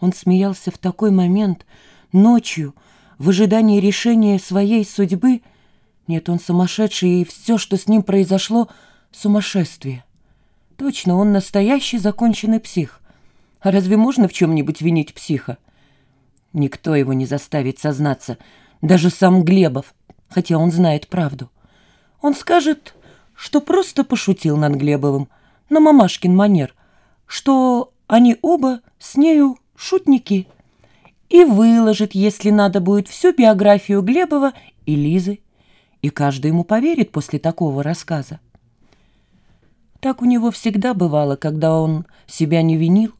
Он смеялся в такой момент, ночью, в ожидании решения своей судьбы. Нет, он сумасшедший, и все, что с ним произошло, — сумасшествие. Точно, он настоящий законченный псих. А разве можно в чем-нибудь винить психа? Никто его не заставит сознаться, даже сам Глебов, хотя он знает правду. Он скажет, что просто пошутил над Глебовым, на мамашкин манер, что они оба с нею шутники, и выложит, если надо будет, всю биографию Глебова и Лизы, и каждый ему поверит после такого рассказа. Так у него всегда бывало, когда он себя не винил.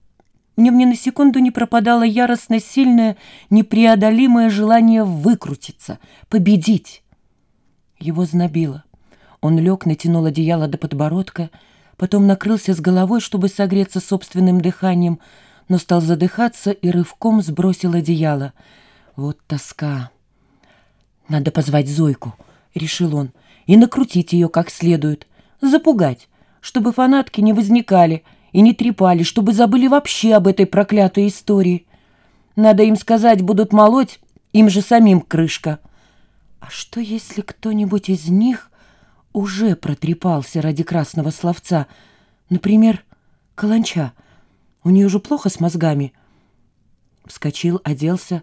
В нем ни на секунду не пропадало яростно сильное, непреодолимое желание выкрутиться, победить. Его знобило. Он лег, натянул одеяло до подбородка, потом накрылся с головой, чтобы согреться собственным дыханием, но стал задыхаться и рывком сбросил одеяло. Вот тоска. «Надо позвать Зойку», — решил он, — «и накрутить ее как следует, запугать, чтобы фанатки не возникали и не трепали, чтобы забыли вообще об этой проклятой истории. Надо им сказать, будут молоть, им же самим крышка». А что, если кто-нибудь из них уже протрепался ради красного словца? Например, Каланча. У нее же плохо с мозгами. Вскочил, оделся,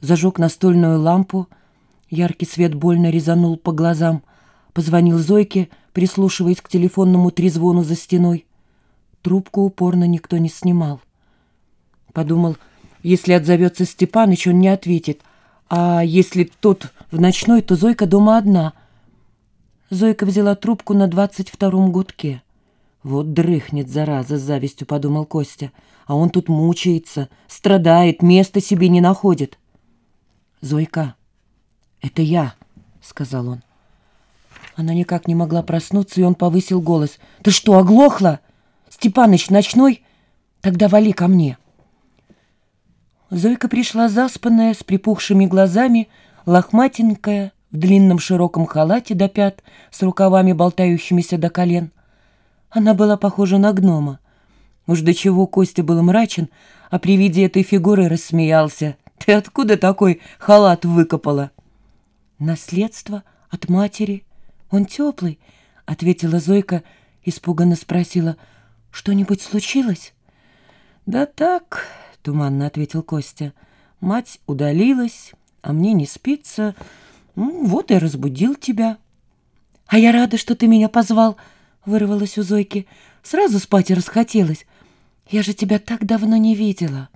зажег настольную лампу. Яркий свет больно резанул по глазам. Позвонил Зойке, прислушиваясь к телефонному трезвону за стеной. Трубку упорно никто не снимал. Подумал, если отзовется Степаныч, он не ответит. А если тот в ночной, то Зойка дома одна. Зойка взяла трубку на двадцать втором гудке. «Вот дрыхнет, зараза, с завистью», — подумал Костя. «А он тут мучается, страдает, места себе не находит». «Зойка, это я», — сказал он. Она никак не могла проснуться, и он повысил голос. «Ты что, оглохла? Степаныч ночной? Тогда вали ко мне». Зойка пришла заспанная, с припухшими глазами, лохматенькая, в длинном широком халате до пят, с рукавами, болтающимися до колен. Она была похожа на гнома. Уж до чего Костя был мрачен, а при виде этой фигуры рассмеялся. «Ты откуда такой халат выкопала?» «Наследство от матери. Он теплый», — ответила Зойка, испуганно спросила. «Что-нибудь случилось?» «Да так», — туманно ответил Костя. «Мать удалилась, а мне не спится. Вот и разбудил тебя». «А я рада, что ты меня позвал», — вырвалось у Зойки. «Сразу спать и расхотелось. Я же тебя так давно не видела».